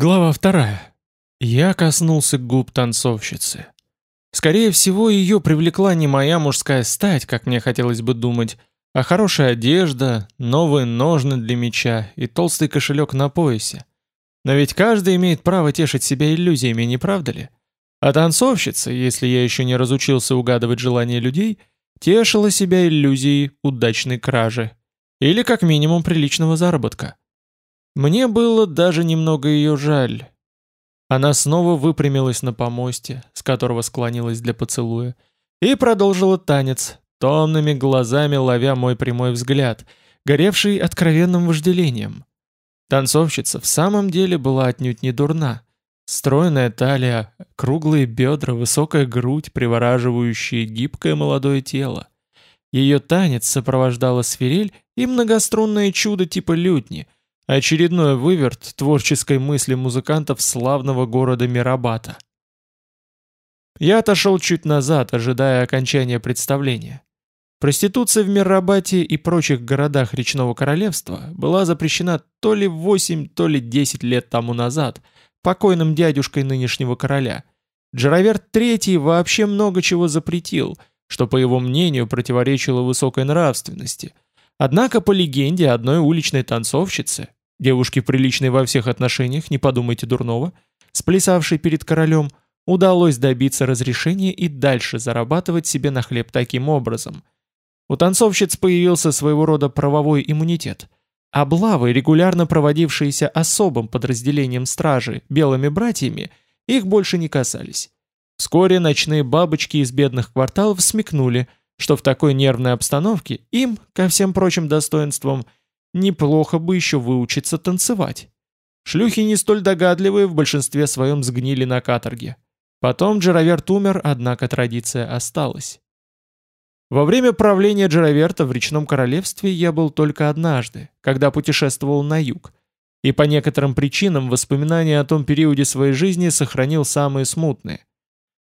Глава вторая. Я коснулся губ танцовщицы. Скорее всего, ее привлекла не моя мужская стать, как мне хотелось бы думать, а хорошая одежда, новые ножны для меча и толстый кошелек на поясе. Но ведь каждый имеет право тешить себя иллюзиями, не правда ли? А танцовщица, если я еще не разучился угадывать желания людей, тешила себя иллюзией удачной кражи. Или как минимум приличного заработка. Мне было даже немного ее жаль. Она снова выпрямилась на помосте, с которого склонилась для поцелуя, и продолжила танец, томными глазами ловя мой прямой взгляд, горевший откровенным вожделением. Танцовщица в самом деле была отнюдь не дурна. Стройная талия, круглые бедра, высокая грудь, привораживающие гибкое молодое тело. Ее танец сопровождала свирель и многострунное чудо типа лютни — Очередной выверт творческой мысли музыкантов славного города Мирабата. Я отошел чуть назад, ожидая окончания представления. Проституция в Мирабате и прочих городах речного королевства была запрещена то ли 8, то ли 10 лет тому назад покойным дядюшкой нынешнего короля. Джараверт III вообще много чего запретил, что, по его мнению, противоречило высокой нравственности. Однако, по легенде одной уличной танцовщицы, Девушке приличной во всех отношениях, не подумайте дурного, сплясавшей перед королем, удалось добиться разрешения и дальше зарабатывать себе на хлеб таким образом. У танцовщиц появился своего рода правовой иммунитет. Облавы, регулярно проводившиеся особым подразделением стражи, белыми братьями, их больше не касались. Вскоре ночные бабочки из бедных кварталов смекнули, что в такой нервной обстановке им, ко всем прочим достоинствам, Неплохо бы еще выучиться танцевать. Шлюхи не столь догадливые в большинстве своем сгнили на каторге. Потом Джараверт умер, однако традиция осталась. Во время правления Джараверта в речном королевстве я был только однажды, когда путешествовал на юг, и по некоторым причинам воспоминания о том периоде своей жизни сохранил самые смутные.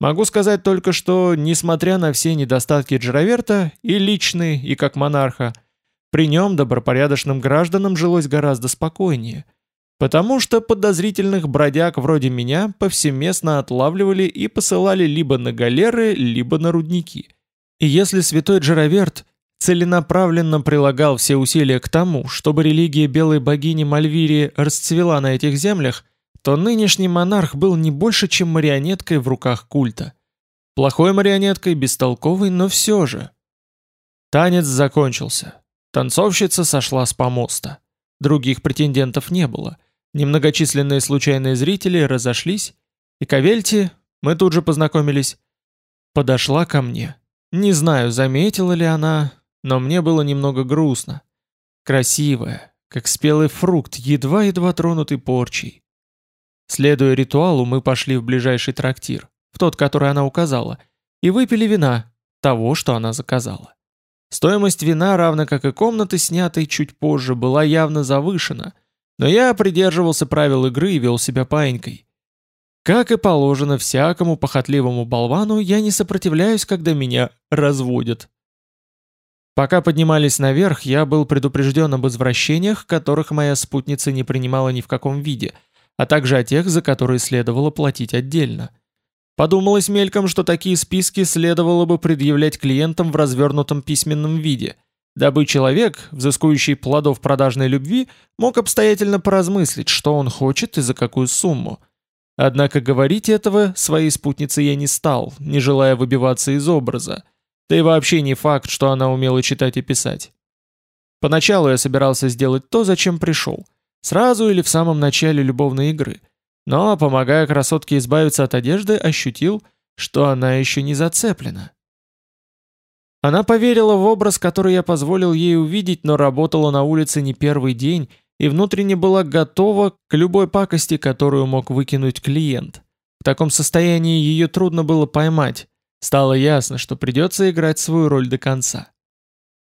Могу сказать только, что, несмотря на все недостатки Джараверта, и личные, и как монарха, при нем добропорядочным гражданам жилось гораздо спокойнее, потому что подозрительных бродяг вроде меня повсеместно отлавливали и посылали либо на галеры, либо на рудники. И если святой Джараверт целенаправленно прилагал все усилия к тому, чтобы религия белой богини Мальвири расцвела на этих землях, то нынешний монарх был не больше, чем марионеткой в руках культа. Плохой марионеткой, бестолковой, но все же. Танец закончился. Танцовщица сошла с помоста. Других претендентов не было. Немногочисленные случайные зрители разошлись, и Кавельти, мы тут же познакомились, подошла ко мне. Не знаю, заметила ли она, но мне было немного грустно. Красивая, как спелый фрукт, едва-едва тронутый порчей. Следуя ритуалу, мы пошли в ближайший трактир, в тот, который она указала, и выпили вина, того, что она заказала. Стоимость вина, равно как и комнаты, снятой чуть позже, была явно завышена, но я придерживался правил игры и вел себя паинькой. Как и положено всякому похотливому болвану, я не сопротивляюсь, когда меня разводят. Пока поднимались наверх, я был предупрежден об извращениях, которых моя спутница не принимала ни в каком виде, а также о тех, за которые следовало платить отдельно – Подумалось мельком, что такие списки следовало бы предъявлять клиентам в развернутом письменном виде, дабы человек, взыскующий плодов продажной любви, мог обстоятельно поразмыслить, что он хочет и за какую сумму. Однако говорить этого своей спутнице я не стал, не желая выбиваться из образа. Да и вообще не факт, что она умела читать и писать. Поначалу я собирался сделать то, зачем пришел. Сразу или в самом начале любовной игры – но, помогая красотке избавиться от одежды, ощутил, что она еще не зацеплена. Она поверила в образ, который я позволил ей увидеть, но работала на улице не первый день и внутренне была готова к любой пакости, которую мог выкинуть клиент. В таком состоянии ее трудно было поймать. Стало ясно, что придется играть свою роль до конца.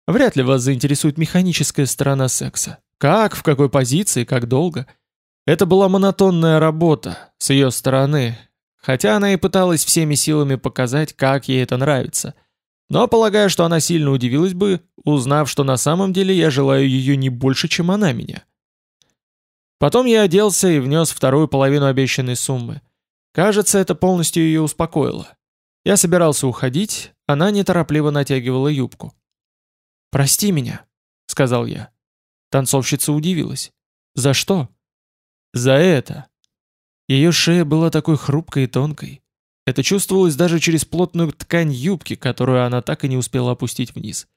Вряд ли вас заинтересует механическая сторона секса. Как, в какой позиции, как долго – это была монотонная работа с ее стороны, хотя она и пыталась всеми силами показать, как ей это нравится. Но полагаю, что она сильно удивилась бы, узнав, что на самом деле я желаю ее не больше, чем она меня. Потом я оделся и внес вторую половину обещанной суммы. Кажется, это полностью ее успокоило. Я собирался уходить, она неторопливо натягивала юбку. «Прости меня», — сказал я. Танцовщица удивилась. «За что?» «За это». Ее шея была такой хрупкой и тонкой. Это чувствовалось даже через плотную ткань юбки, которую она так и не успела опустить вниз.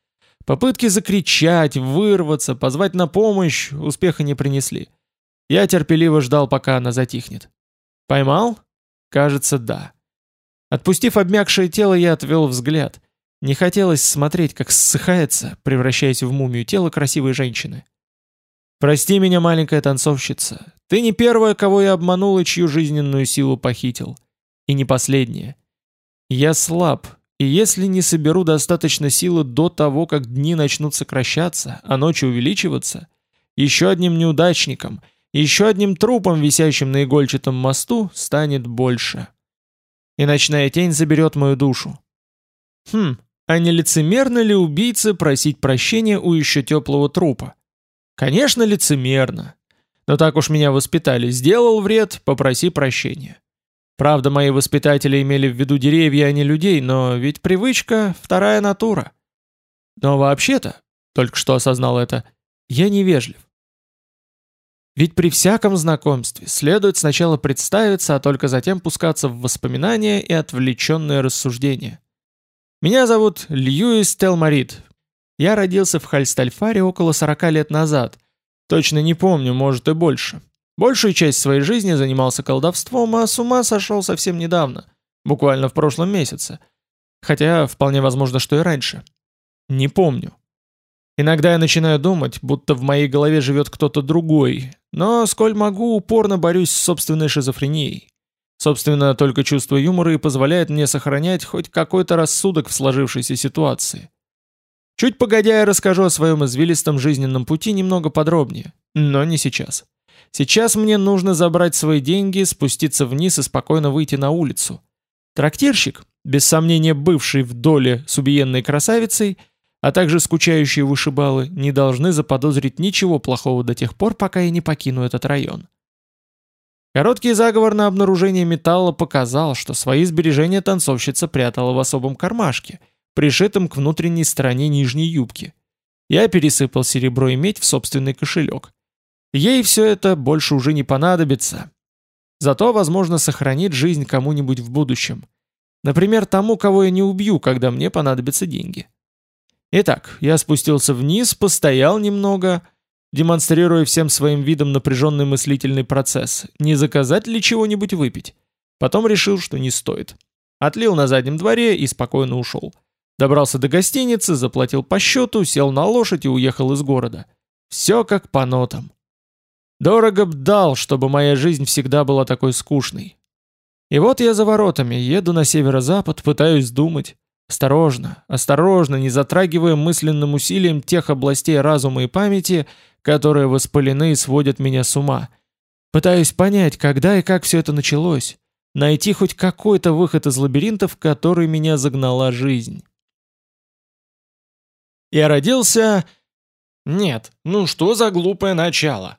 Попытки закричать, вырваться, позвать на помощь успеха не принесли. Я терпеливо ждал, пока она затихнет. «Поймал?» «Кажется, да». Отпустив обмякшее тело, я отвел взгляд. Не хотелось смотреть, как ссыхается, превращаясь в мумию тело красивой женщины. «Прости меня, маленькая танцовщица. Ты не первая, кого я обманул и чью жизненную силу похитил. И не последняя. Я слаб, и если не соберу достаточно силы до того, как дни начнут сокращаться, а ночи увеличиваться, еще одним неудачником, еще одним трупом, висящим на игольчатом мосту, станет больше. И ночная тень заберет мою душу. Хм, а не лицемерно ли убийце просить прощения у еще теплого трупа? Конечно, лицемерно. Но так уж меня воспитали. Сделал вред, попроси прощения. Правда, мои воспитатели имели в виду деревья, а не людей, но ведь привычка — вторая натура. Но вообще-то, только что осознал это, я невежлив. Ведь при всяком знакомстве следует сначала представиться, а только затем пускаться в воспоминания и отвлеченные рассуждения. Меня зовут Льюис Телмарит. Я родился в Хальстальфаре около 40 лет назад. Точно не помню, может и больше. Большую часть своей жизни занимался колдовством, а с ума сошел совсем недавно, буквально в прошлом месяце. Хотя, вполне возможно, что и раньше. Не помню. Иногда я начинаю думать, будто в моей голове живет кто-то другой, но, сколь могу, упорно борюсь с собственной шизофренией. Собственно, только чувство юмора и позволяет мне сохранять хоть какой-то рассудок в сложившейся ситуации. Чуть погодя я расскажу о своем извилистом жизненном пути немного подробнее, но не сейчас. Сейчас мне нужно забрать свои деньги, спуститься вниз и спокойно выйти на улицу. Трактирщик, без сомнения бывший в доле с убиенной красавицей, а также скучающие вышибалы, не должны заподозрить ничего плохого до тех пор, пока я не покину этот район. Короткий заговор на обнаружение металла показал, что свои сбережения танцовщица прятала в особом кармашке, пришитом к внутренней стороне нижней юбки. Я пересыпал серебро и медь в собственный кошелек. Ей все это больше уже не понадобится. Зато, возможно, сохранит жизнь кому-нибудь в будущем. Например, тому, кого я не убью, когда мне понадобятся деньги. Итак, я спустился вниз, постоял немного, демонстрируя всем своим видом напряженный мыслительный процесс, не заказать ли чего-нибудь выпить. Потом решил, что не стоит. Отлил на заднем дворе и спокойно ушел. Добрался до гостиницы, заплатил по счету, сел на лошадь и уехал из города. Все как по нотам. Дорого б дал, чтобы моя жизнь всегда была такой скучной. И вот я за воротами, еду на северо-запад, пытаюсь думать. Осторожно, осторожно, не затрагивая мысленным усилием тех областей разума и памяти, которые воспалены и сводят меня с ума. Пытаюсь понять, когда и как все это началось. Найти хоть какой-то выход из лабиринта, в который меня загнала жизнь. Я родился... Нет, ну что за глупое начало?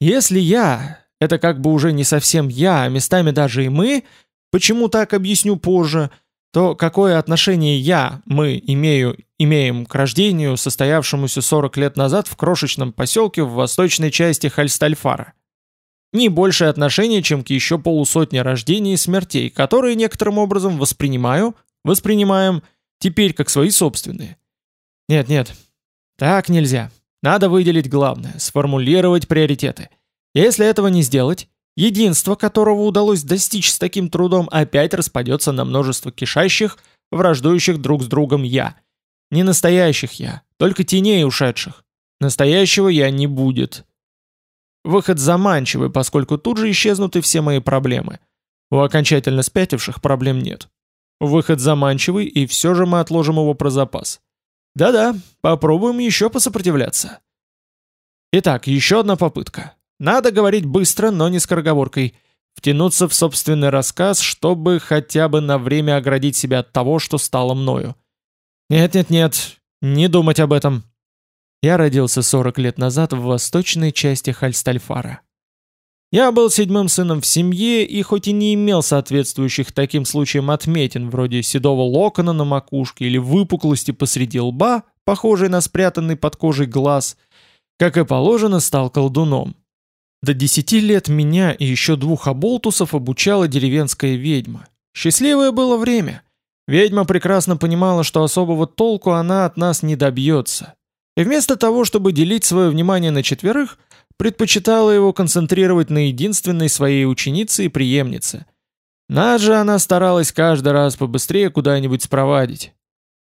Если я, это как бы уже не совсем я, а местами даже и мы, почему так объясню позже, то какое отношение я, мы, имею, имеем к рождению, состоявшемуся 40 лет назад в крошечном поселке в восточной части Хальстальфара? Не большее отношение, чем к еще полусотне рождений и смертей, которые некоторым образом воспринимаю, воспринимаем теперь как свои собственные. Нет-нет, так нельзя. Надо выделить главное, сформулировать приоритеты. Если этого не сделать, единство, которого удалось достичь с таким трудом, опять распадется на множество кишащих, враждующих друг с другом «я». Не настоящих «я», только теней ушедших. Настоящего «я» не будет. Выход заманчивый, поскольку тут же исчезнут и все мои проблемы. У окончательно спятивших проблем нет. Выход заманчивый, и все же мы отложим его про запас. Да-да, попробуем еще посопротивляться. Итак, еще одна попытка. Надо говорить быстро, но не скороговоркой. Втянуться в собственный рассказ, чтобы хотя бы на время оградить себя от того, что стало мною. Нет-нет-нет, не думать об этом. Я родился 40 лет назад в восточной части Хальстальфара. Я был седьмым сыном в семье и хоть и не имел соответствующих таким случаям отметин вроде седого локона на макушке или выпуклости посреди лба, похожей на спрятанный под кожей глаз, как и положено, стал колдуном. До десяти лет меня и еще двух оболтусов обучала деревенская ведьма. Счастливое было время. Ведьма прекрасно понимала, что особого толку она от нас не добьется. И вместо того, чтобы делить свое внимание на четверых, предпочитала его концентрировать на единственной своей ученице и преемнице. Нас же она старалась каждый раз побыстрее куда-нибудь спровадить.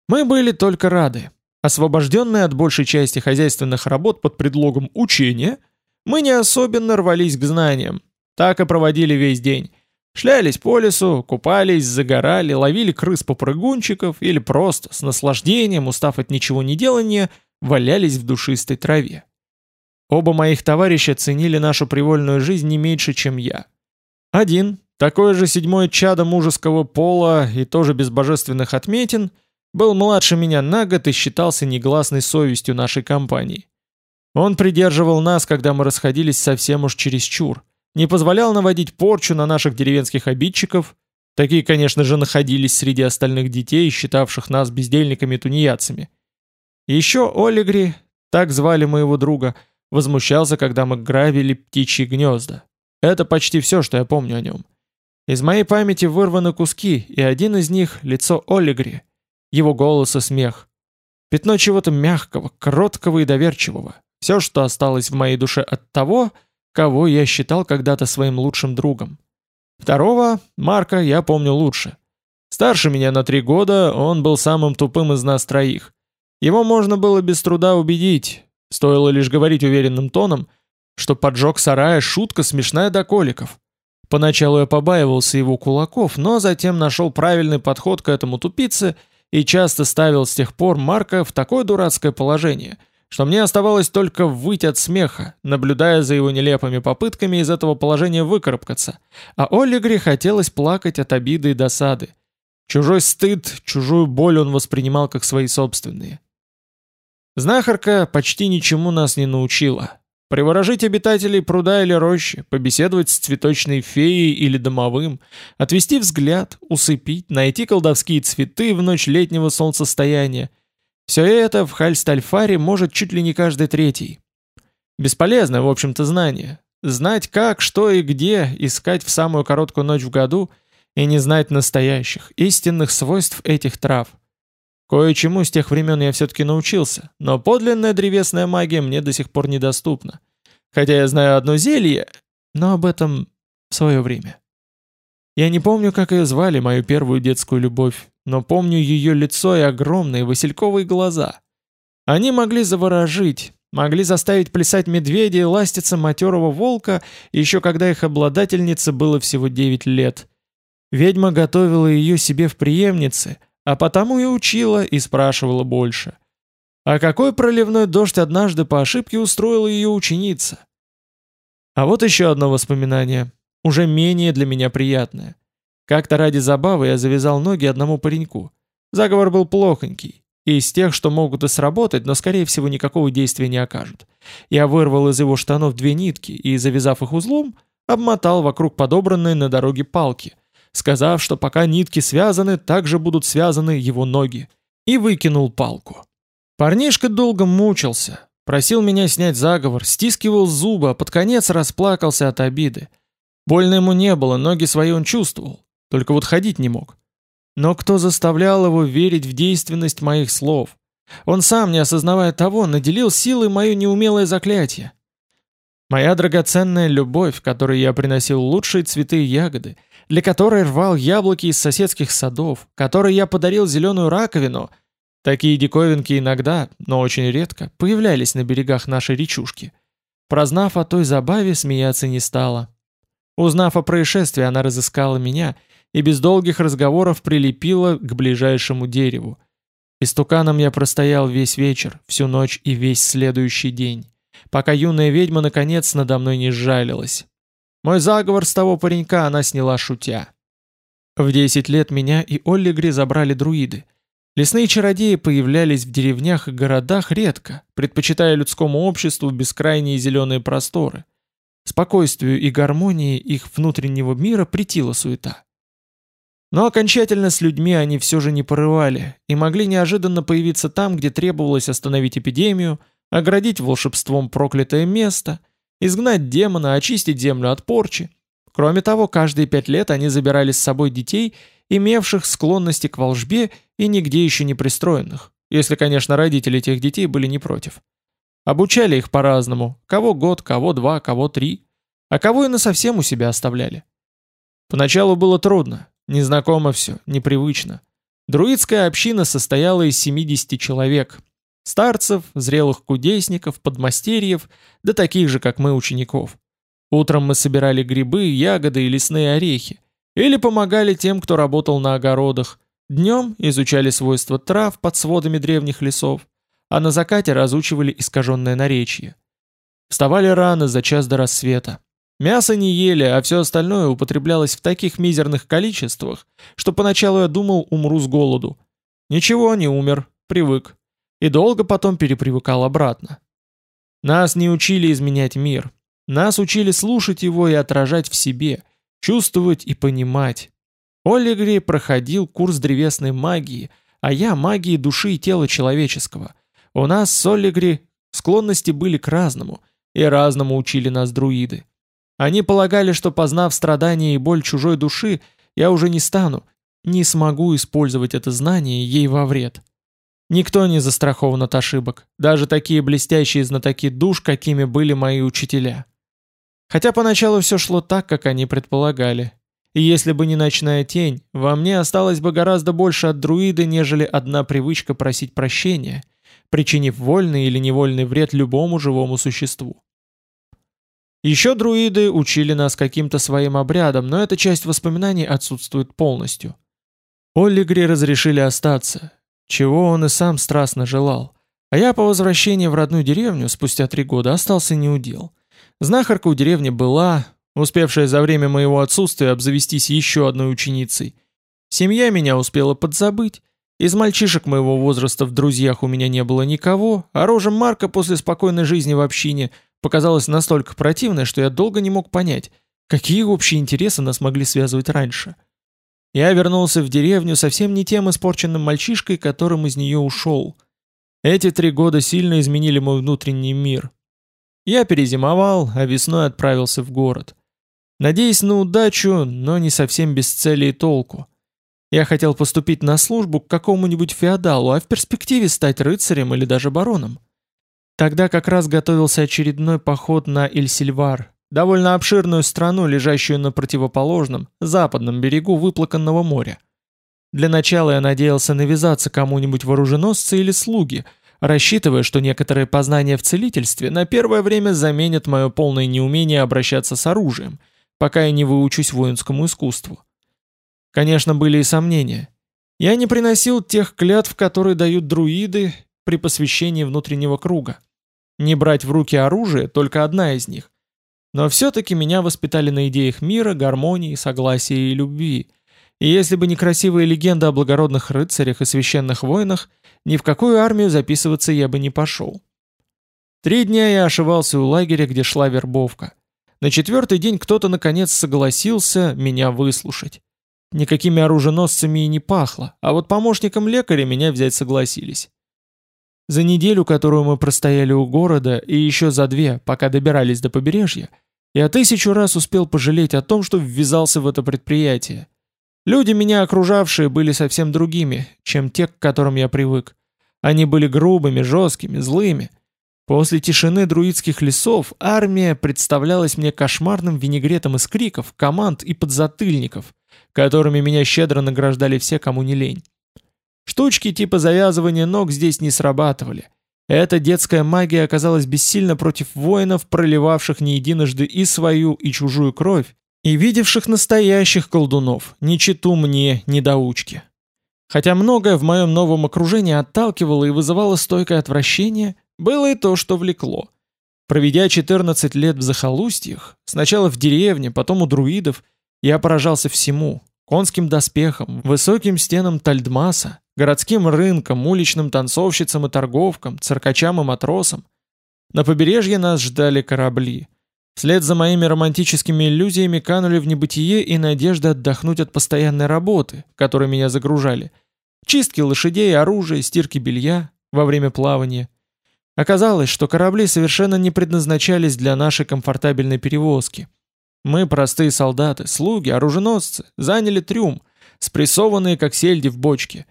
Мы были только рады. Освобожденные от большей части хозяйственных работ под предлогом учения, мы не особенно рвались к знаниям. Так и проводили весь день. Шлялись по лесу, купались, загорали, ловили крыс-попрыгунчиков или просто, с наслаждением, устав от ничего не делания, валялись в душистой траве. Оба моих товарища ценили нашу привольную жизнь не меньше, чем я. Один, такой же седьмой чадо мужеского пола и тоже без божественных отметин, был младше меня на год и считался негласной совестью нашей компании. Он придерживал нас, когда мы расходились совсем уж чересчур, не позволял наводить порчу на наших деревенских обидчиков, такие, конечно же, находились среди остальных детей, считавших нас бездельниками-тунеядцами. Еще Олигри, так звали моего друга, — Возмущался, когда мы грабили птичьи гнезда. Это почти все, что я помню о нем. Из моей памяти вырваны куски, и один из них — лицо Олигри, его голос и смех. Пятно чего-то мягкого, кроткого и доверчивого. Все, что осталось в моей душе от того, кого я считал когда-то своим лучшим другом. Второго, Марка, я помню лучше. Старше меня на три года, он был самым тупым из нас троих. Его можно было без труда убедить, Стоило лишь говорить уверенным тоном, что поджог сарая шутка смешная до коликов. Поначалу я побаивался его кулаков, но затем нашел правильный подход к этому тупице и часто ставил с тех пор Марка в такое дурацкое положение, что мне оставалось только выть от смеха, наблюдая за его нелепыми попытками из этого положения выкарабкаться, а Олигре хотелось плакать от обиды и досады. Чужой стыд, чужую боль он воспринимал как свои собственные. Знахарка почти ничему нас не научила. Приворожить обитателей пруда или рощи, побеседовать с цветочной феей или домовым, отвести взгляд, усыпить, найти колдовские цветы в ночь летнего солнцестояния. Все это в Хальстальфаре может чуть ли не каждый третий. Бесполезное, в общем-то, знание. Знать как, что и где искать в самую короткую ночь в году и не знать настоящих, истинных свойств этих трав – Кое-чему с тех времен я все-таки научился, но подлинная древесная магия мне до сих пор недоступна. Хотя я знаю одно зелье, но об этом в свое время. Я не помню, как ее звали, мою первую детскую любовь, но помню ее лицо и огромные васильковые глаза. Они могли заворожить, могли заставить плясать медведя и ластиться матерого волка, еще когда их обладательнице было всего 9 лет. Ведьма готовила ее себе в преемнице — а потому и учила, и спрашивала больше. А какой проливной дождь однажды по ошибке устроила ее ученица? А вот еще одно воспоминание, уже менее для меня приятное. Как-то ради забавы я завязал ноги одному пареньку. Заговор был плохонький, из тех, что могут и сработать, но скорее всего никакого действия не окажут. Я вырвал из его штанов две нитки и, завязав их узлом, обмотал вокруг подобранной на дороге палки – сказав, что пока нитки связаны, также будут связаны его ноги, и выкинул палку. Парнишка долго мучился, просил меня снять заговор, стискивал зубы, а под конец расплакался от обиды. Больно ему не было, ноги свои он чувствовал, только вот ходить не мог. Но кто заставлял его верить в действенность моих слов? Он сам, не осознавая того, наделил силой мое неумелое заклятие. Моя драгоценная любовь, которой я приносил лучшие цветы и ягоды, для которой рвал яблоки из соседских садов, которой я подарил зеленую раковину. Такие диковинки иногда, но очень редко, появлялись на берегах нашей речушки. Прознав о той забаве, смеяться не стала. Узнав о происшествии, она разыскала меня и без долгих разговоров прилепила к ближайшему дереву. Истуканом я простоял весь вечер, всю ночь и весь следующий день, пока юная ведьма наконец надо мной не сжалилась. Мой заговор с того паренька она сняла шутя. В 10 лет меня и Оллигри забрали друиды. Лесные чародеи появлялись в деревнях и городах редко, предпочитая людскому обществу бескрайние зеленые просторы. Спокойствию и гармонии их внутреннего мира притила суета. Но окончательно с людьми они все же не порывали и могли неожиданно появиться там, где требовалось остановить эпидемию, оградить волшебством проклятое место, изгнать демона, очистить землю от порчи. Кроме того, каждые пять лет они забирали с собой детей, имевших склонности к волжбе и нигде еще не пристроенных, если, конечно, родители тех детей были не против. Обучали их по-разному, кого год, кого два, кого три, а кого и насовсем у себя оставляли. Поначалу было трудно, незнакомо все, непривычно. Друидская община состояла из 70 человек. Старцев, зрелых кудесников, подмастерьев, да таких же, как мы, учеников. Утром мы собирали грибы, ягоды и лесные орехи. Или помогали тем, кто работал на огородах. Днем изучали свойства трав под сводами древних лесов а на закате разучивали искаженное наречие. Вставали рано за час до рассвета. Мясо не ели, а все остальное употреблялось в таких мизерных количествах, что поначалу я думал, умру с голоду. Ничего, не умер, привык. И долго потом перепривыкал обратно. Нас не учили изменять мир. Нас учили слушать его и отражать в себе, чувствовать и понимать. Олигри проходил курс древесной магии, а я магии души и тела человеческого — у нас с Оллигри склонности были к разному, и разному учили нас друиды. Они полагали, что познав страдания и боль чужой души, я уже не стану, не смогу использовать это знание ей во вред. Никто не застрахован от ошибок, даже такие блестящие знатоки душ, какими были мои учителя. Хотя поначалу все шло так, как они предполагали. И если бы не ночная тень, во мне осталось бы гораздо больше от друида, нежели одна привычка просить прощения — причинив вольный или невольный вред любому живому существу. Еще друиды учили нас каким-то своим обрядам, но эта часть воспоминаний отсутствует полностью. Оллигри разрешили остаться, чего он и сам страстно желал. А я по возвращении в родную деревню спустя три года остался неудел. Знахарка у деревни была, успевшая за время моего отсутствия обзавестись еще одной ученицей. Семья меня успела подзабыть, из мальчишек моего возраста в друзьях у меня не было никого, а рожа Марка после спокойной жизни в общине показалась настолько противной, что я долго не мог понять, какие общие интересы нас могли связывать раньше. Я вернулся в деревню совсем не тем испорченным мальчишкой, которым из нее ушел. Эти три года сильно изменили мой внутренний мир. Я перезимовал, а весной отправился в город. Надеясь на удачу, но не совсем без цели и толку. Я хотел поступить на службу к какому-нибудь феодалу, а в перспективе стать рыцарем или даже бароном. Тогда как раз готовился очередной поход на Эльсильвар, довольно обширную страну, лежащую на противоположном, западном берегу выплаканного моря. Для начала я надеялся навязаться кому-нибудь вооруженосцы или слуги, рассчитывая, что некоторые познания в целительстве на первое время заменят мое полное неумение обращаться с оружием, пока я не выучусь воинскому искусству. Конечно, были и сомнения. Я не приносил тех клятв, которые дают друиды при посвящении внутреннего круга. Не брать в руки оружие – только одна из них. Но все-таки меня воспитали на идеях мира, гармонии, согласия и любви. И если бы не красивые легенды о благородных рыцарях и священных воинах, ни в какую армию записываться я бы не пошел. Три дня я ошивался у лагеря, где шла вербовка. На четвертый день кто-то наконец согласился меня выслушать. Никакими оруженосцами и не пахло, а вот помощником лекаря меня взять согласились. За неделю, которую мы простояли у города, и еще за две, пока добирались до побережья, я тысячу раз успел пожалеть о том, что ввязался в это предприятие. Люди, меня окружавшие, были совсем другими, чем те, к которым я привык. Они были грубыми, жесткими, злыми. После тишины друидских лесов армия представлялась мне кошмарным винегретом из криков, команд и подзатыльников — которыми меня щедро награждали все, кому не лень. Штучки типа завязывания ног здесь не срабатывали. Эта детская магия оказалась бессильна против воинов, проливавших не единожды и свою, и чужую кровь, и видевших настоящих колдунов, ни читу мне, ни доучки. Хотя многое в моем новом окружении отталкивало и вызывало стойкое отвращение, было и то, что влекло. Проведя 14 лет в захолустьях, сначала в деревне, потом у друидов, я поражался всему – конским доспехам, высоким стенам Тальдмаса, городским рынкам, уличным танцовщицам и торговкам, циркачам и матросам. На побережье нас ждали корабли. Вслед за моими романтическими иллюзиями канули в небытие и надежда отдохнуть от постоянной работы, которой меня загружали. Чистки лошадей, оружия, стирки белья во время плавания. Оказалось, что корабли совершенно не предназначались для нашей комфортабельной перевозки. Мы, простые солдаты, слуги, оруженосцы, заняли трюм, спрессованные как сельди в бочке.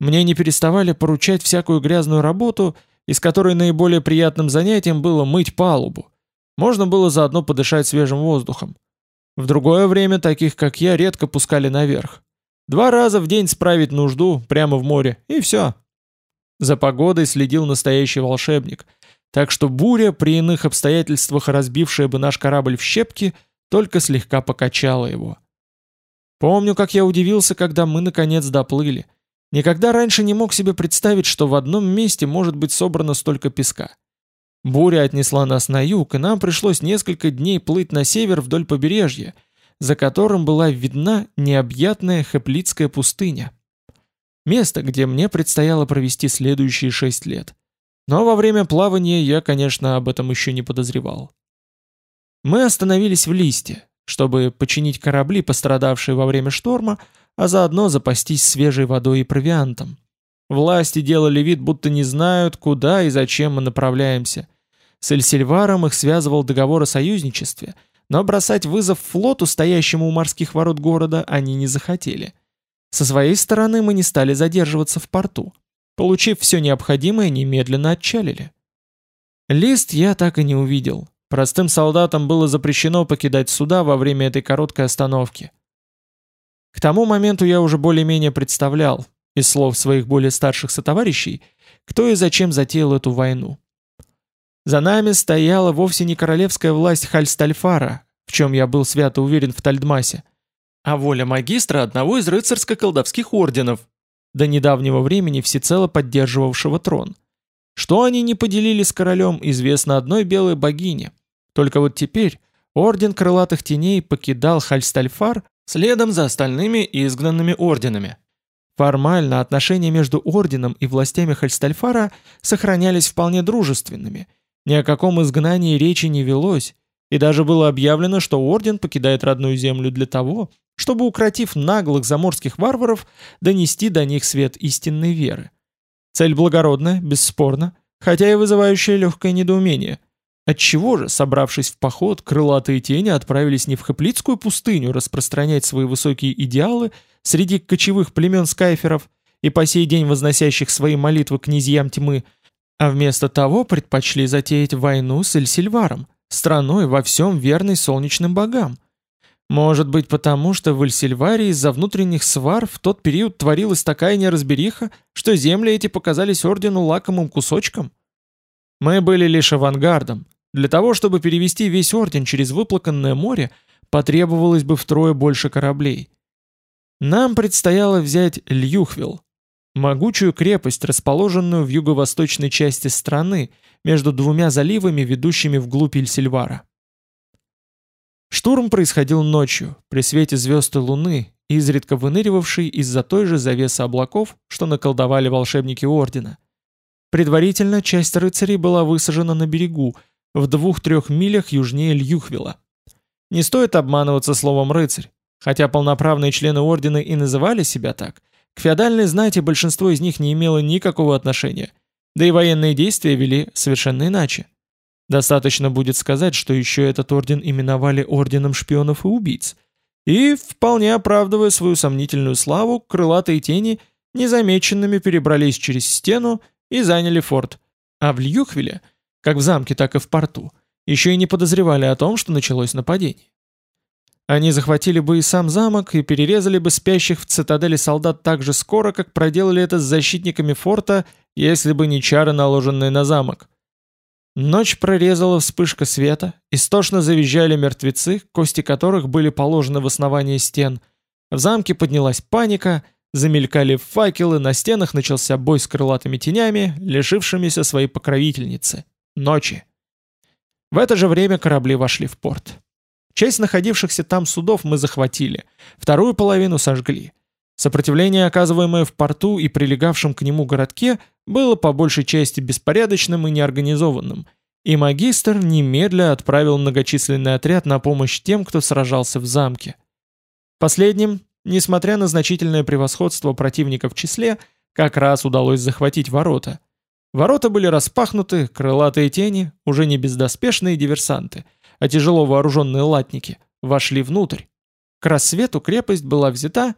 Мне не переставали поручать всякую грязную работу, из которой наиболее приятным занятием было мыть палубу. Можно было заодно подышать свежим воздухом. В другое время таких, как я, редко пускали наверх. Два раза в день справить нужду прямо в море, и все. За погодой следил настоящий волшебник, так что буря, при иных обстоятельствах разбившая бы наш корабль в щепки, только слегка покачала его. Помню, как я удивился, когда мы наконец доплыли. Никогда раньше не мог себе представить, что в одном месте может быть собрано столько песка. Буря отнесла нас на юг, и нам пришлось несколько дней плыть на север вдоль побережья, за которым была видна необъятная Хеплицкая пустыня. Место, где мне предстояло провести следующие шесть лет. Но во время плавания я, конечно, об этом еще не подозревал. Мы остановились в Листе, чтобы починить корабли, пострадавшие во время шторма, а заодно запастись свежей водой и провиантом. Власти делали вид, будто не знают, куда и зачем мы направляемся. С Эльсильваром их связывал договор о союзничестве, но бросать вызов флоту, стоящему у морских ворот города, они не захотели. Со своей стороны мы не стали задерживаться в порту. Получив все необходимое, немедленно отчалили. Лист я так и не увидел. Простым солдатам было запрещено покидать суда во время этой короткой остановки. К тому моменту я уже более-менее представлял, из слов своих более старших сотоварищей, кто и зачем затеял эту войну. За нами стояла вовсе не королевская власть Хальстальфара, в чем я был свято уверен в Тальдмасе, а воля магистра одного из рыцарско-колдовских орденов, до недавнего времени всецело поддерживавшего трон. Что они не поделили с королем, известно одной белой богине. Только вот теперь орден крылатых теней покидал Хальстальфар следом за остальными изгнанными орденами. Формально отношения между орденом и властями Хальстальфара сохранялись вполне дружественными. Ни о каком изгнании речи не велось, и даже было объявлено, что орден покидает родную землю для того, чтобы, укротив наглых заморских варваров, донести до них свет истинной веры. Цель благородная, бесспорно, хотя и вызывающая легкое недоумение. Отчего же, собравшись в поход, крылатые тени отправились не в Хаплицкую пустыню распространять свои высокие идеалы среди кочевых племен скайферов и по сей день возносящих свои молитвы князьям тьмы, а вместо того предпочли затеять войну с Эльсильваром, страной во всем верной солнечным богам. Может быть потому, что в Эльсильваре из-за внутренних свар в тот период творилась такая неразбериха, что земли эти показались ордену лакомым кусочком? Мы были лишь авангардом, для того, чтобы перевести весь орден через выплаканное море, потребовалось бы втрое больше кораблей. Нам предстояло взять Льюхвилл, могучую крепость, расположенную в юго-восточной части страны, между двумя заливами, ведущими вглубь Ильсильвара. Штурм происходил ночью, при свете звезд и луны, изредка выныривавший из-за той же завесы облаков, что наколдовали волшебники Ордена. Предварительно часть рыцарей была высажена на берегу, в двух-трех милях южнее Льюхвилла. Не стоит обманываться словом «рыцарь», хотя полноправные члены ордена и называли себя так, к феодальной знати большинство из них не имело никакого отношения, да и военные действия вели совершенно иначе. Достаточно будет сказать, что еще этот орден именовали орденом шпионов и убийц, и, вполне оправдывая свою сомнительную славу, крылатые тени незамеченными перебрались через стену и заняли форт, а в Льюхвилле – как в замке, так и в порту, еще и не подозревали о том, что началось нападение. Они захватили бы и сам замок и перерезали бы спящих в цитадели солдат так же скоро, как проделали это с защитниками форта, если бы не чары, наложенные на замок. Ночь прорезала вспышка света, истошно завизжали мертвецы, кости которых были положены в основание стен. В замке поднялась паника, замелькали факелы, на стенах начался бой с крылатыми тенями, лишившимися своей покровительницы. Ночи. В это же время корабли вошли в порт. Часть находившихся там судов мы захватили, вторую половину сожгли. Сопротивление, оказываемое в порту и прилегавшем к нему городке, было по большей части беспорядочным и неорганизованным, и магистр немедля отправил многочисленный отряд на помощь тем, кто сражался в замке. Последним, несмотря на значительное превосходство противника в числе, как раз удалось захватить ворота. Ворота были распахнуты, крылатые тени, уже не бездоспешные диверсанты, а тяжело вооруженные латники, вошли внутрь. К рассвету крепость была взята,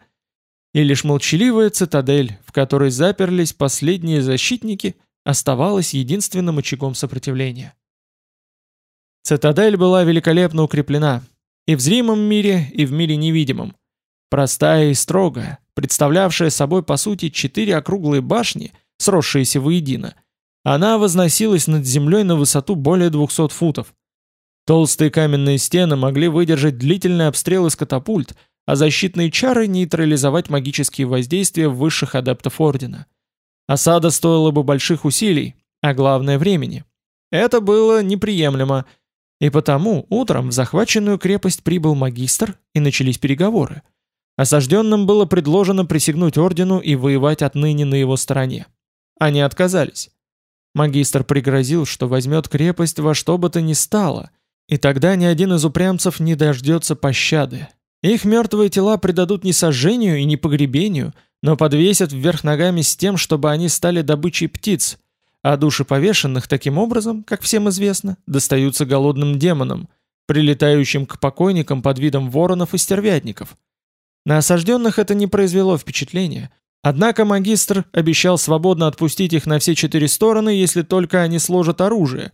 и лишь молчаливая цитадель, в которой заперлись последние защитники, оставалась единственным очагом сопротивления. Цитадель была великолепно укреплена, и в зримом мире, и в мире невидимом. Простая и строгая, представлявшая собой по сути четыре округлые башни, сросшиеся воедино, она возносилась над землей на высоту более 200 футов. Толстые каменные стены могли выдержать длительный обстрел из катапульт, а защитные чары нейтрализовать магические воздействия высших адептов Ордена. Осада стоила бы больших усилий, а главное времени. Это было неприемлемо, и потому утром в захваченную крепость прибыл магистр и начались переговоры. Осажденным было предложено присягнуть ордену и воевать отныне на его стороне. Они отказались. Магистр пригрозил, что возьмет крепость во что бы то ни стало, и тогда ни один из упрямцев не дождется пощады. Их мертвые тела предадут не сожжению и не погребению, но подвесят вверх ногами с тем, чтобы они стали добычей птиц, а души повешенных таким образом, как всем известно, достаются голодным демонам, прилетающим к покойникам под видом воронов и стервятников. На осажденных это не произвело впечатления, однако магистр обещал свободно отпустить их на все четыре стороны, если только они сложат оружие,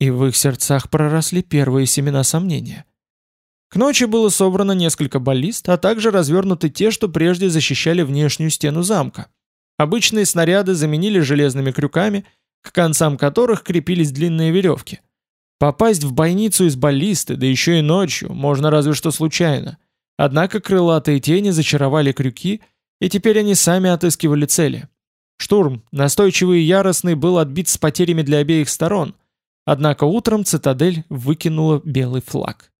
и в их сердцах проросли первые семена сомнения. К ночи было собрано несколько баллист, а также развернуты те, что прежде защищали внешнюю стену замка. Обычные снаряды заменили железными крюками, к концам которых крепились длинные веревки. Попасть в бойницу из баллисты, да еще и ночью, можно разве что случайно. Однако крылатые тени зачаровали крюки, и теперь они сами отыскивали цели. Штурм, настойчивый и яростный, был отбит с потерями для обеих сторон, однако утром цитадель выкинула белый флаг.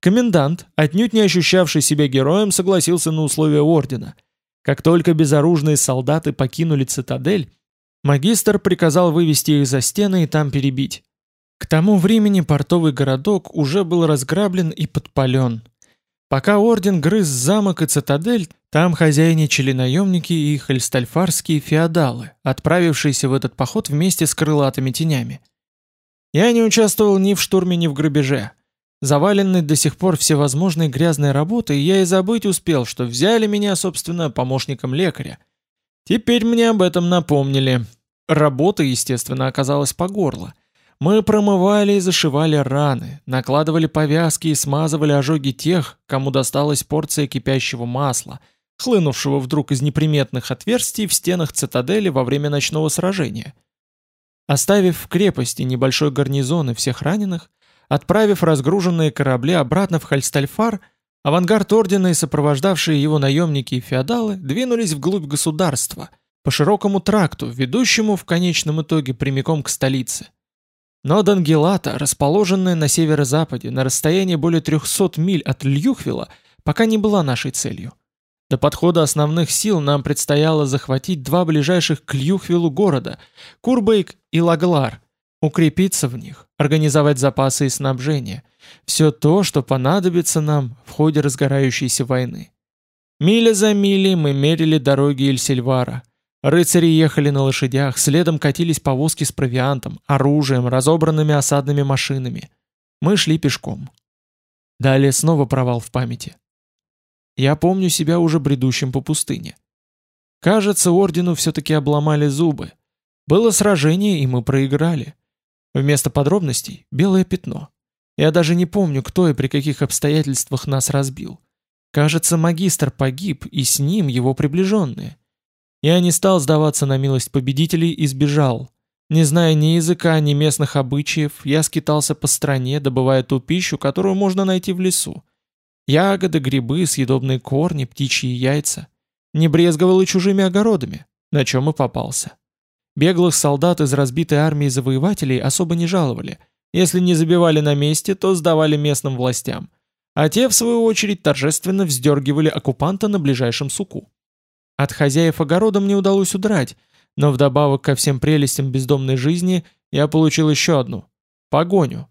Комендант, отнюдь не ощущавший себя героем, согласился на условия ордена. Как только безоружные солдаты покинули цитадель, магистр приказал вывести их за стены и там перебить. К тому времени портовый городок уже был разграблен и подпален, Пока орден грыз замок и цитадель, там хозяйничали наемники и хальстальфарские феодалы, отправившиеся в этот поход вместе с крылатыми тенями. Я не участвовал ни в штурме, ни в грабеже. Заваленный до сих пор всевозможной грязной работой, я и забыть успел, что взяли меня, собственно, помощником лекаря. Теперь мне об этом напомнили. Работа, естественно, оказалась по горло — мы промывали и зашивали раны, накладывали повязки и смазывали ожоги тех, кому досталась порция кипящего масла, хлынувшего вдруг из неприметных отверстий в стенах цитадели во время ночного сражения. Оставив в крепости небольшой гарнизон и всех раненых, отправив разгруженные корабли обратно в Хальстальфар, авангард ордена и сопровождавшие его наемники и феодалы двинулись вглубь государства, по широкому тракту, ведущему в конечном итоге прямиком к столице. Но Дангелата, расположенная на северо-западе, на расстоянии более 300 миль от Льюхвилла, пока не была нашей целью. До подхода основных сил нам предстояло захватить два ближайших к Льюхвиллу города – Курбейк и Лаглар, укрепиться в них, организовать запасы и снабжение. Все то, что понадобится нам в ходе разгорающейся войны. Миля за милей мы мерили дороги Эльсильвара – Рыцари ехали на лошадях, следом катились повозки с провиантом, оружием, разобранными осадными машинами. Мы шли пешком. Далее снова провал в памяти. Я помню себя уже бредущим по пустыне. Кажется, ордену все-таки обломали зубы. Было сражение, и мы проиграли. Вместо подробностей — белое пятно. Я даже не помню, кто и при каких обстоятельствах нас разбил. Кажется, магистр погиб, и с ним его приближенные. Я не стал сдаваться на милость победителей и сбежал. Не зная ни языка, ни местных обычаев, я скитался по стране, добывая ту пищу, которую можно найти в лесу. Ягоды, грибы, съедобные корни, птичьи яйца. Не брезговал и чужими огородами, на чем и попался. Беглых солдат из разбитой армии завоевателей особо не жаловали. Если не забивали на месте, то сдавали местным властям. А те, в свою очередь, торжественно вздергивали оккупанта на ближайшем суку. От хозяев огорода мне удалось удрать, но вдобавок ко всем прелестям бездомной жизни я получил еще одну Погоню.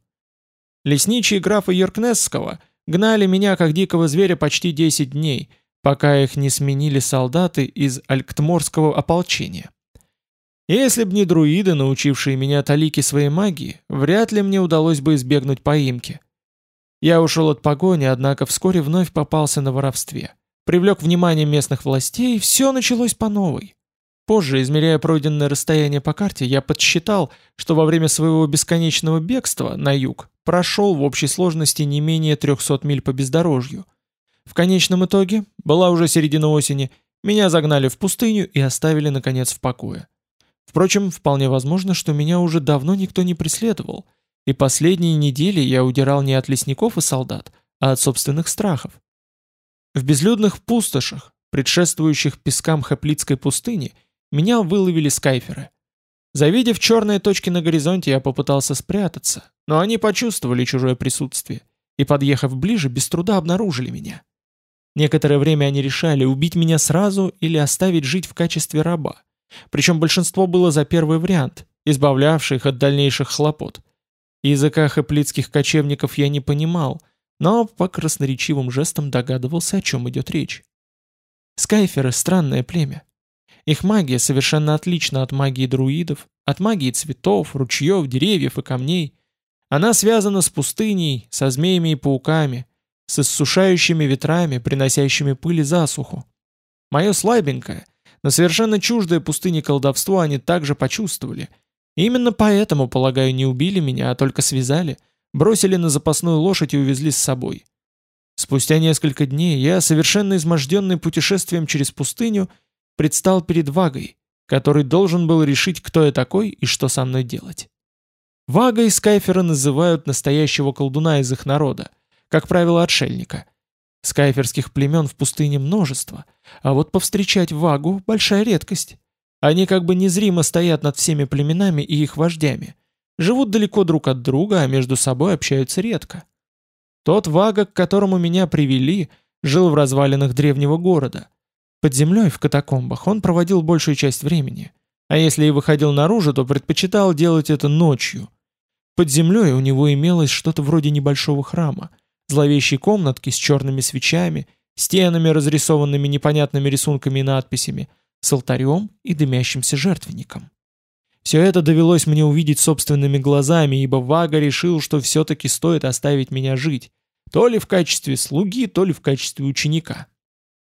Лесничие графа Йоркнесского гнали меня как дикого зверя почти 10 дней, пока их не сменили солдаты из Альктморского ополчения. Если б не друиды, научившие меня талики своей магии, вряд ли мне удалось бы избегнуть поимки. Я ушел от погони, однако вскоре вновь попался на воровстве. Привлек внимание местных властей, все началось по новой. Позже, измеряя пройденное расстояние по карте, я подсчитал, что во время своего бесконечного бегства на юг прошел в общей сложности не менее 300 миль по бездорожью. В конечном итоге, была уже середина осени, меня загнали в пустыню и оставили, наконец, в покое. Впрочем, вполне возможно, что меня уже давно никто не преследовал, и последние недели я удирал не от лесников и солдат, а от собственных страхов. В безлюдных пустошах, предшествующих пескам Хаплицкой пустыни, меня выловили скайферы. Завидев черные точки на горизонте, я попытался спрятаться, но они почувствовали чужое присутствие и, подъехав ближе, без труда обнаружили меня. Некоторое время они решали, убить меня сразу или оставить жить в качестве раба. Причем большинство было за первый вариант, избавлявший их от дальнейших хлопот. Языка хаплицких кочевников я не понимал, но по красноречивым жестам догадывался, о чем идет речь. Скайферы — странное племя. Их магия совершенно отлична от магии друидов, от магии цветов, ручьев, деревьев и камней. Она связана с пустыней, со змеями и пауками, с иссушающими ветрами, приносящими пыль и засуху. Мое слабенькое, но совершенно чуждое пустыне колдовство они также почувствовали. И именно поэтому, полагаю, не убили меня, а только связали, бросили на запасную лошадь и увезли с собой. Спустя несколько дней я, совершенно изможденный путешествием через пустыню, предстал перед Вагой, который должен был решить, кто я такой и что со мной делать. Вага и Скайфера называют настоящего колдуна из их народа, как правило, отшельника. Скайферских племен в пустыне множество, а вот повстречать Вагу – большая редкость. Они как бы незримо стоят над всеми племенами и их вождями. Живут далеко друг от друга, а между собой общаются редко. Тот Вага, к которому меня привели, жил в развалинах древнего города. Под землей, в катакомбах, он проводил большую часть времени. А если и выходил наружу, то предпочитал делать это ночью. Под землей у него имелось что-то вроде небольшого храма, зловещей комнатки с черными свечами, стенами, разрисованными непонятными рисунками и надписями, с алтарем и дымящимся жертвенником. Все это довелось мне увидеть собственными глазами, ибо Вага решил, что все-таки стоит оставить меня жить, то ли в качестве слуги, то ли в качестве ученика.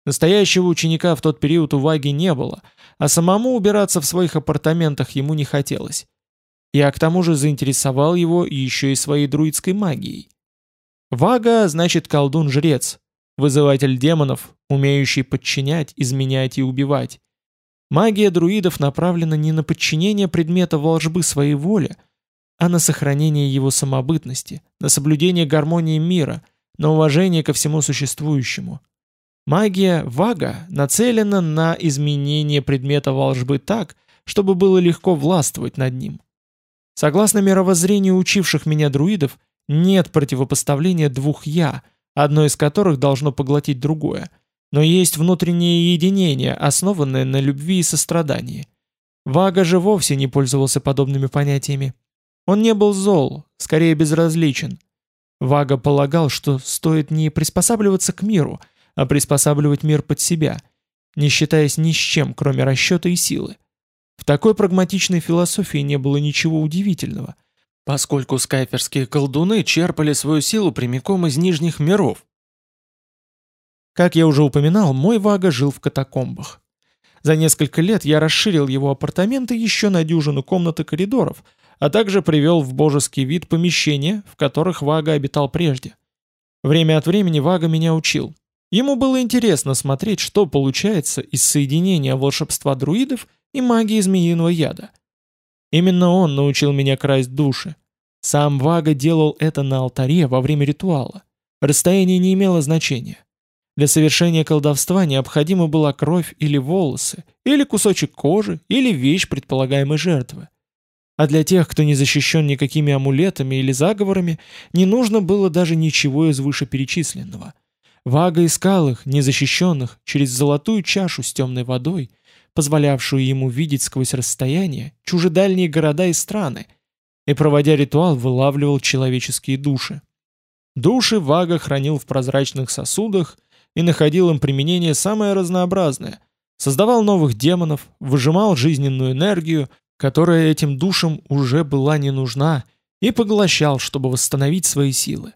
Настоящего ученика в тот период у Ваги не было, а самому убираться в своих апартаментах ему не хотелось. Я к тому же заинтересовал его еще и своей друидской магией. Вага значит колдун-жрец, вызыватель демонов, умеющий подчинять, изменять и убивать. Магия друидов направлена не на подчинение предмета волжбы своей воле, а на сохранение его самобытности, на соблюдение гармонии мира, на уважение ко всему существующему – Магия Вага нацелена на изменение предмета волжбы так, чтобы было легко властвовать над ним. Согласно мировоззрению учивших меня друидов, нет противопоставления двух «я», одно из которых должно поглотить другое, но есть внутреннее единение, основанное на любви и сострадании. Вага же вовсе не пользовался подобными понятиями. Он не был зол, скорее безразличен. Вага полагал, что стоит не приспосабливаться к миру – а приспосабливать мир под себя, не считаясь ни с чем, кроме расчета и силы. В такой прагматичной философии не было ничего удивительного, поскольку скайферские колдуны черпали свою силу прямиком из нижних миров. Как я уже упоминал, мой Вага жил в катакомбах. За несколько лет я расширил его апартаменты еще на дюжину комнат и коридоров, а также привел в божеский вид помещения, в которых Вага обитал прежде. Время от времени Вага меня учил, Ему было интересно смотреть, что получается из соединения волшебства друидов и магии змеиного яда. Именно он научил меня красть души. Сам Вага делал это на алтаре во время ритуала. Расстояние не имело значения. Для совершения колдовства необходима была кровь или волосы, или кусочек кожи, или вещь предполагаемой жертвы. А для тех, кто не защищен никакими амулетами или заговорами, не нужно было даже ничего из вышеперечисленного – Вага искал их, незащищенных, через золотую чашу с темной водой, позволявшую ему видеть сквозь расстояние чужедальние города и страны, и, проводя ритуал, вылавливал человеческие души. Души Вага хранил в прозрачных сосудах и находил им применение самое разнообразное. Создавал новых демонов, выжимал жизненную энергию, которая этим душам уже была не нужна, и поглощал, чтобы восстановить свои силы.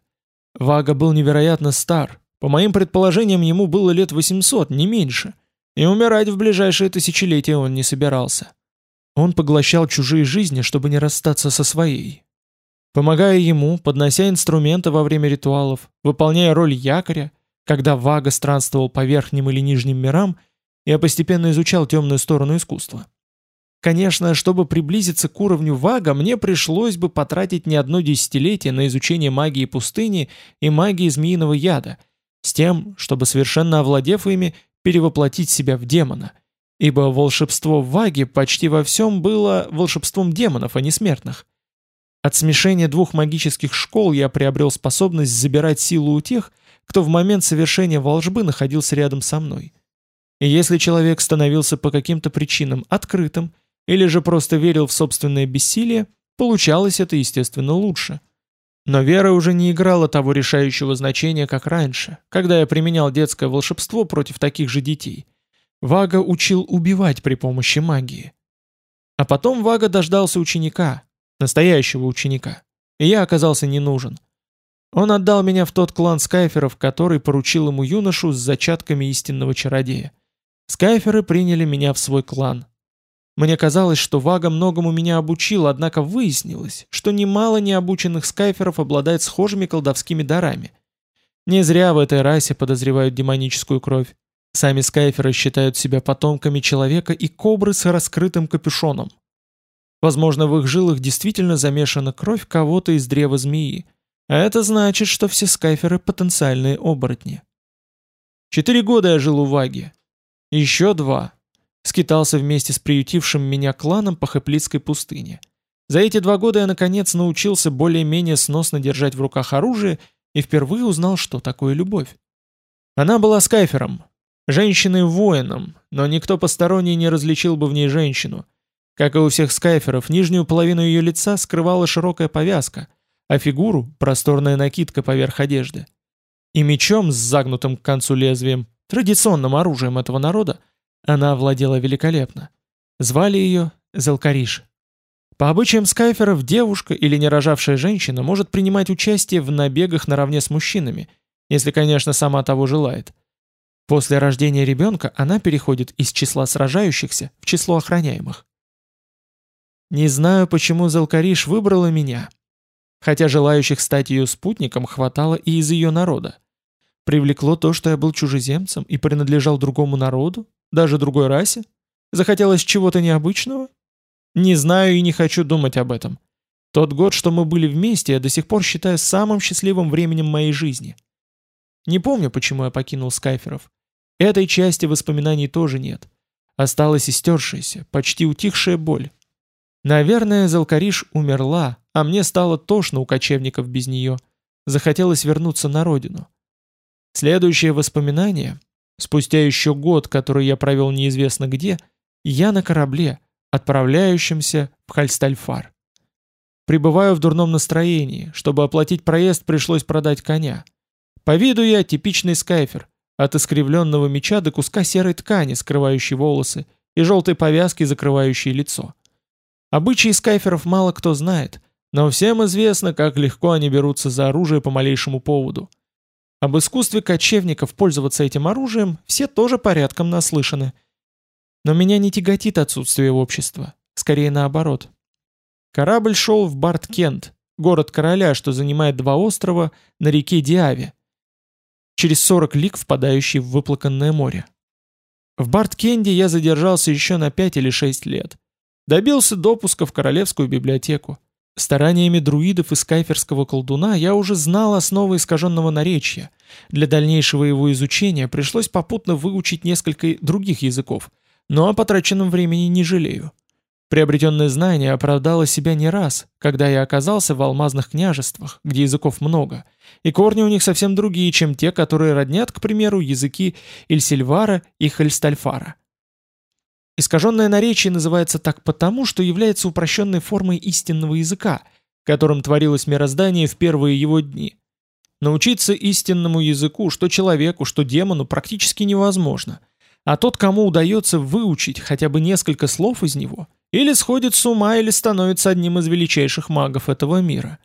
Вага был невероятно стар, по моим предположениям, ему было лет 800, не меньше, и умирать в ближайшее тысячелетие он не собирался. Он поглощал чужие жизни, чтобы не расстаться со своей. Помогая ему, поднося инструменты во время ритуалов, выполняя роль якоря, когда Вага странствовал по верхним или нижним мирам, я постепенно изучал темную сторону искусства. Конечно, чтобы приблизиться к уровню Вага, мне пришлось бы потратить не одно десятилетие на изучение магии пустыни и магии змеиного яда, с тем, чтобы совершенно овладев ими, перевоплотить себя в демона, ибо волшебство в Ваге почти во всем было волшебством демонов, а не смертных. От смешения двух магических школ я приобрел способность забирать силу у тех, кто в момент совершения волжбы находился рядом со мной. И если человек становился по каким-то причинам открытым, или же просто верил в собственное бессилие, получалось это, естественно, лучше. Но вера уже не играла того решающего значения, как раньше, когда я применял детское волшебство против таких же детей. Вага учил убивать при помощи магии. А потом Вага дождался ученика, настоящего ученика, и я оказался не нужен. Он отдал меня в тот клан скайферов, который поручил ему юношу с зачатками истинного чародея. Скайферы приняли меня в свой клан. Мне казалось, что Вага многому меня обучил, однако выяснилось, что немало необученных скайферов обладает схожими колдовскими дарами. Не зря в этой расе подозревают демоническую кровь. Сами скайферы считают себя потомками человека и кобры с раскрытым капюшоном. Возможно, в их жилах действительно замешана кровь кого-то из древа змеи, это значит, что все скайферы потенциальные оборотни. Четыре года я жил у Ваги. Еще два. Скитался вместе с приютившим меня кланом по Хэплитской пустыне. За эти два года я наконец научился более-менее сносно держать в руках оружие и впервые узнал, что такое любовь. Она была скайфером, женщиной-воином, но никто посторонний не различил бы в ней женщину — как и у всех скайферов, нижнюю половину ее лица скрывала широкая повязка, а фигуру — просторная накидка поверх одежды. И мечом с загнутым к концу лезвием, традиционным оружием этого народа, она владела великолепно. Звали ее Зелкариш. По обычаям скайферов, девушка или нерожавшая женщина может принимать участие в набегах наравне с мужчинами, если, конечно, сама того желает. После рождения ребенка она переходит из числа сражающихся в число охраняемых. Не знаю, почему Залкариш выбрала меня. Хотя желающих стать ее спутником хватало и из ее народа. Привлекло то, что я был чужеземцем и принадлежал другому народу, даже другой расе? Захотелось чего-то необычного? Не знаю и не хочу думать об этом. Тот год, что мы были вместе, я до сих пор считаю самым счастливым временем моей жизни. Не помню, почему я покинул Скайферов. Этой части воспоминаний тоже нет. Осталась истершаяся, почти утихшая боль. Наверное, Залкариш умерла, а мне стало тошно у кочевников без нее. Захотелось вернуться на родину. Следующее воспоминание, спустя еще год, который я провел неизвестно где, я на корабле, отправляющемся в Хальстальфар. Прибываю в дурном настроении, чтобы оплатить проезд пришлось продать коня. По виду я типичный скайфер, от искривленного меча до куска серой ткани, скрывающей волосы, и желтой повязки, закрывающей лицо. Обычаи скайферов мало кто знает, но всем известно, как легко они берутся за оружие по малейшему поводу. Об искусстве кочевников пользоваться этим оружием все тоже порядком наслышаны. Но меня не тяготит отсутствие общества, скорее наоборот. Корабль шел в Барт-Кент, город короля, что занимает два острова на реке Диаве, через 40 лиг впадающий в выплаканное море. В Барт-Кенде я задержался еще на 5 или 6 лет. Добился допуска в Королевскую библиотеку. Стараниями друидов и скайферского колдуна я уже знал основы искаженного наречия. Для дальнейшего его изучения пришлось попутно выучить несколько других языков, но о потраченном времени не жалею. Приобретенное знание оправдало себя не раз, когда я оказался в алмазных княжествах, где языков много, и корни у них совсем другие, чем те, которые роднят, к примеру, языки Ильсильвара и Хельстальфара. Искаженное наречие называется так потому, что является упрощенной формой истинного языка, которым творилось мироздание в первые его дни. Научиться истинному языку, что человеку, что демону, практически невозможно. А тот, кому удается выучить хотя бы несколько слов из него, или сходит с ума, или становится одним из величайших магов этого мира.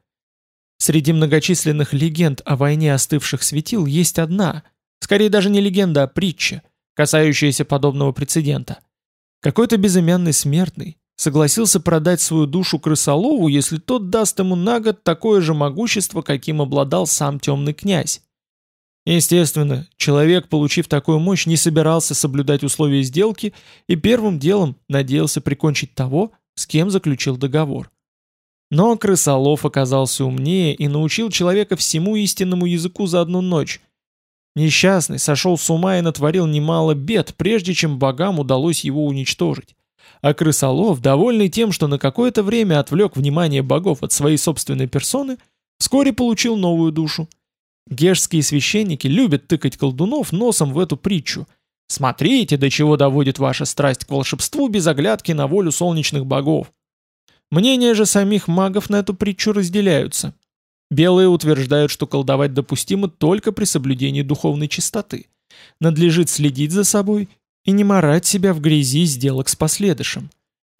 Среди многочисленных легенд о войне остывших светил есть одна, скорее даже не легенда, а притча, касающаяся подобного прецедента. Какой-то безымянный смертный, согласился продать свою душу крысолову, если тот даст ему на год такое же могущество, каким обладал сам темный князь. Естественно, человек, получив такую мощь, не собирался соблюдать условия сделки и первым делом надеялся прикончить того, с кем заключил договор. Но крысолов оказался умнее и научил человека всему истинному языку за одну ночь. Несчастный сошел с ума и натворил немало бед, прежде чем богам удалось его уничтожить. А крысолов, довольный тем, что на какое-то время отвлек внимание богов от своей собственной персоны, вскоре получил новую душу. Гешские священники любят тыкать колдунов носом в эту притчу. Смотрите, до чего доводит ваша страсть к волшебству без оглядки на волю солнечных богов. Мнения же самих магов на эту притчу разделяются. Белые утверждают, что колдовать допустимо только при соблюдении духовной чистоты. Надлежит следить за собой и не морать себя в грязи сделок с последующим.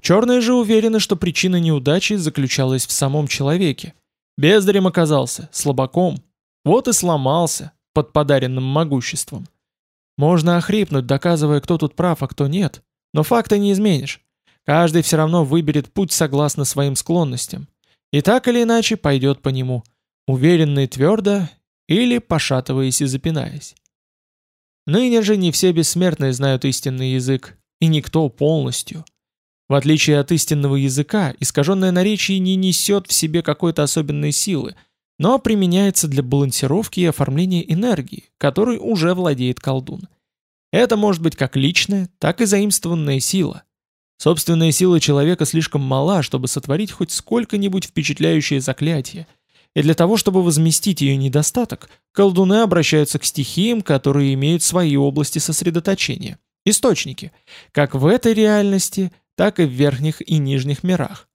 Черные же уверены, что причина неудачи заключалась в самом человеке. Бездарем оказался, слабаком. Вот и сломался под подаренным могуществом. Можно охрипнуть, доказывая, кто тут прав, а кто нет. Но факта не изменишь. Каждый все равно выберет путь согласно своим склонностям. И так или иначе пойдет по нему. Уверенно и твердо, или пошатываясь и запинаясь. Ныне же не все бессмертные знают истинный язык, и никто полностью. В отличие от истинного языка, искаженное наречие не несет в себе какой-то особенной силы, но применяется для балансировки и оформления энергии, которой уже владеет колдун. Это может быть как личная, так и заимствованная сила. Собственная сила человека слишком мала, чтобы сотворить хоть сколько-нибудь впечатляющее заклятие – и для того, чтобы возместить ее недостаток, колдуны обращаются к стихиям, которые имеют свои области сосредоточения, источники, как в этой реальности, так и в верхних и нижних мирах.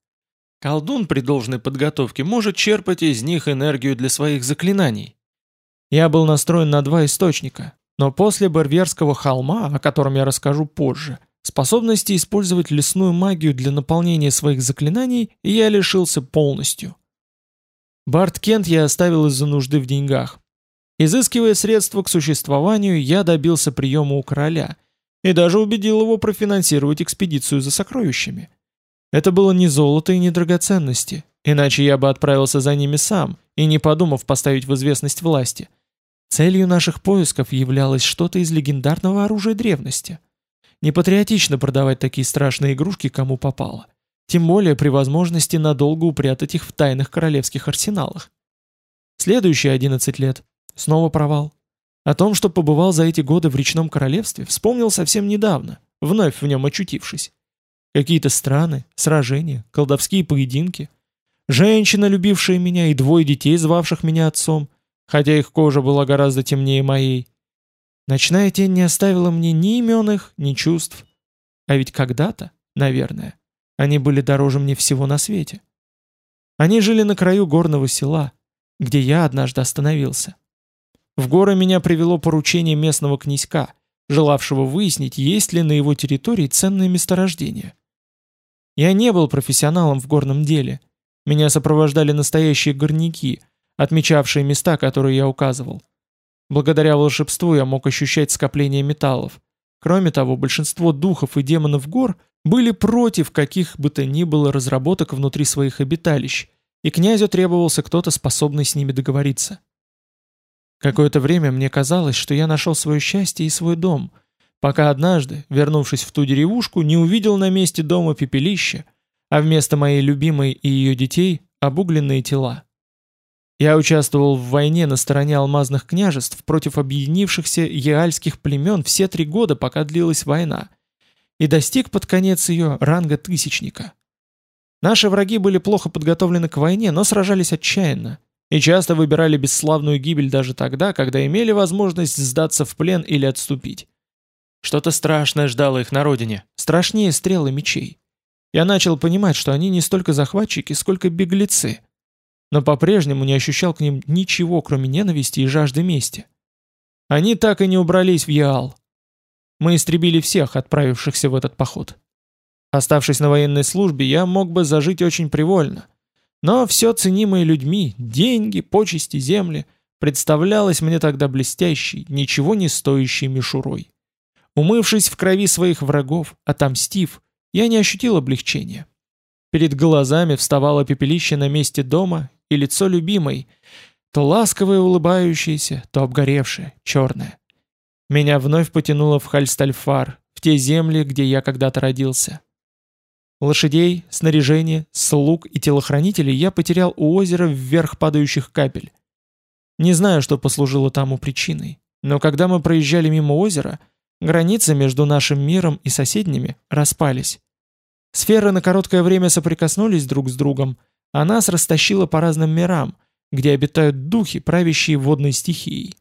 Колдун при должной подготовке может черпать из них энергию для своих заклинаний. Я был настроен на два источника, но после Барверского холма, о котором я расскажу позже, способности использовать лесную магию для наполнения своих заклинаний я лишился полностью. Барт Кент я оставил из-за нужды в деньгах. Изыскивая средства к существованию, я добился приема у короля и даже убедил его профинансировать экспедицию за сокровищами. Это было не золото и не драгоценности, иначе я бы отправился за ними сам и не подумав поставить в известность власти. Целью наших поисков являлось что-то из легендарного оружия древности. Непатриотично продавать такие страшные игрушки кому попало – тем более при возможности надолго упрятать их в тайных королевских арсеналах. Следующие 11 лет. Снова провал. О том, что побывал за эти годы в речном королевстве, вспомнил совсем недавно, вновь в нем очутившись. Какие-то страны, сражения, колдовские поединки. Женщина, любившая меня, и двое детей, звавших меня отцом, хотя их кожа была гораздо темнее моей. Ночная тень не оставила мне ни имен их, ни чувств. А ведь когда-то, наверное, они были дороже мне всего на свете. Они жили на краю горного села, где я однажды остановился. В горы меня привело поручение местного князька, желавшего выяснить, есть ли на его территории ценные месторождения. Я не был профессионалом в горном деле. Меня сопровождали настоящие горняки, отмечавшие места, которые я указывал. Благодаря волшебству я мог ощущать скопление металлов. Кроме того, большинство духов и демонов гор – были против каких бы то ни было разработок внутри своих обиталищ, и князю требовался кто-то, способный с ними договориться. Какое-то время мне казалось, что я нашел свое счастье и свой дом, пока однажды, вернувшись в ту деревушку, не увидел на месте дома пепелище, а вместо моей любимой и ее детей – обугленные тела. Я участвовал в войне на стороне алмазных княжеств против объединившихся яальских племен все три года, пока длилась война – и достиг под конец ее ранга тысячника. Наши враги были плохо подготовлены к войне, но сражались отчаянно, и часто выбирали бесславную гибель даже тогда, когда имели возможность сдаться в плен или отступить. Что-то страшное ждало их на родине, страшнее стрелы мечей. Я начал понимать, что они не столько захватчики, сколько беглецы. но по-прежнему не ощущал к ним ничего, кроме ненависти и жажды мести. Они так и не убрались в Яал. Мы истребили всех, отправившихся в этот поход. Оставшись на военной службе, я мог бы зажить очень привольно. Но все ценимое людьми, деньги, почести, земли, представлялось мне тогда блестящей, ничего не стоящей мишурой. Умывшись в крови своих врагов, отомстив, я не ощутил облегчения. Перед глазами вставало пепелище на месте дома и лицо любимой, то ласковое улыбающееся, то обгоревшее, черное. Меня вновь потянуло в Хальстальфар, в те земли, где я когда-то родился. Лошадей, снаряжение, слуг и телохранителей я потерял у озера вверх падающих капель. Не знаю, что послужило тому причиной, но когда мы проезжали мимо озера, границы между нашим миром и соседними распались. Сферы на короткое время соприкоснулись друг с другом, а нас растащило по разным мирам, где обитают духи, правящие водной стихией.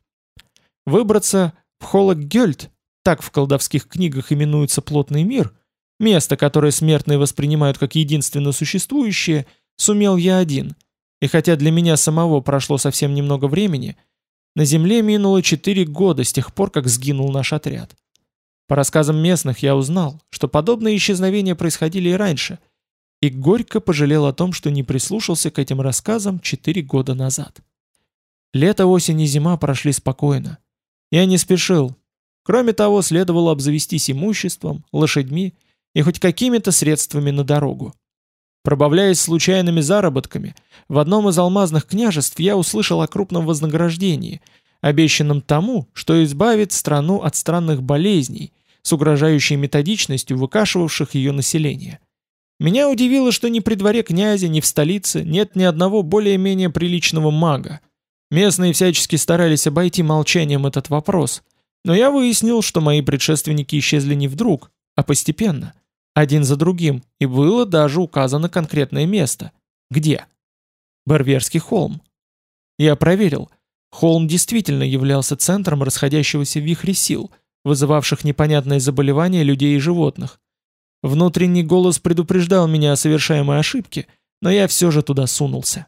Выбраться в Холок-Гёльд, так в колдовских книгах именуется плотный мир, место, которое смертные воспринимают как единственно существующее, сумел я один. И хотя для меня самого прошло совсем немного времени, на Земле минуло четыре года с тех пор, как сгинул наш отряд. По рассказам местных я узнал, что подобные исчезновения происходили и раньше, и горько пожалел о том, что не прислушался к этим рассказам четыре года назад. Лето, осень и зима прошли спокойно. Я не спешил. Кроме того, следовало обзавестись имуществом, лошадьми и хоть какими-то средствами на дорогу. Пробавляясь случайными заработками, в одном из алмазных княжеств я услышал о крупном вознаграждении, обещанном тому, что избавит страну от странных болезней, с угрожающей методичностью выкашивавших ее население. Меня удивило, что ни при дворе князя, ни в столице нет ни одного более-менее приличного мага. Местные всячески старались обойти молчанием этот вопрос, но я выяснил, что мои предшественники исчезли не вдруг, а постепенно, один за другим, и было даже указано конкретное место. Где? Барверский холм. Я проверил. Холм действительно являлся центром расходящегося вихря сил – вызывавших непонятные заболевания людей и животных. Внутренний голос предупреждал меня о совершаемой ошибке, но я все же туда сунулся.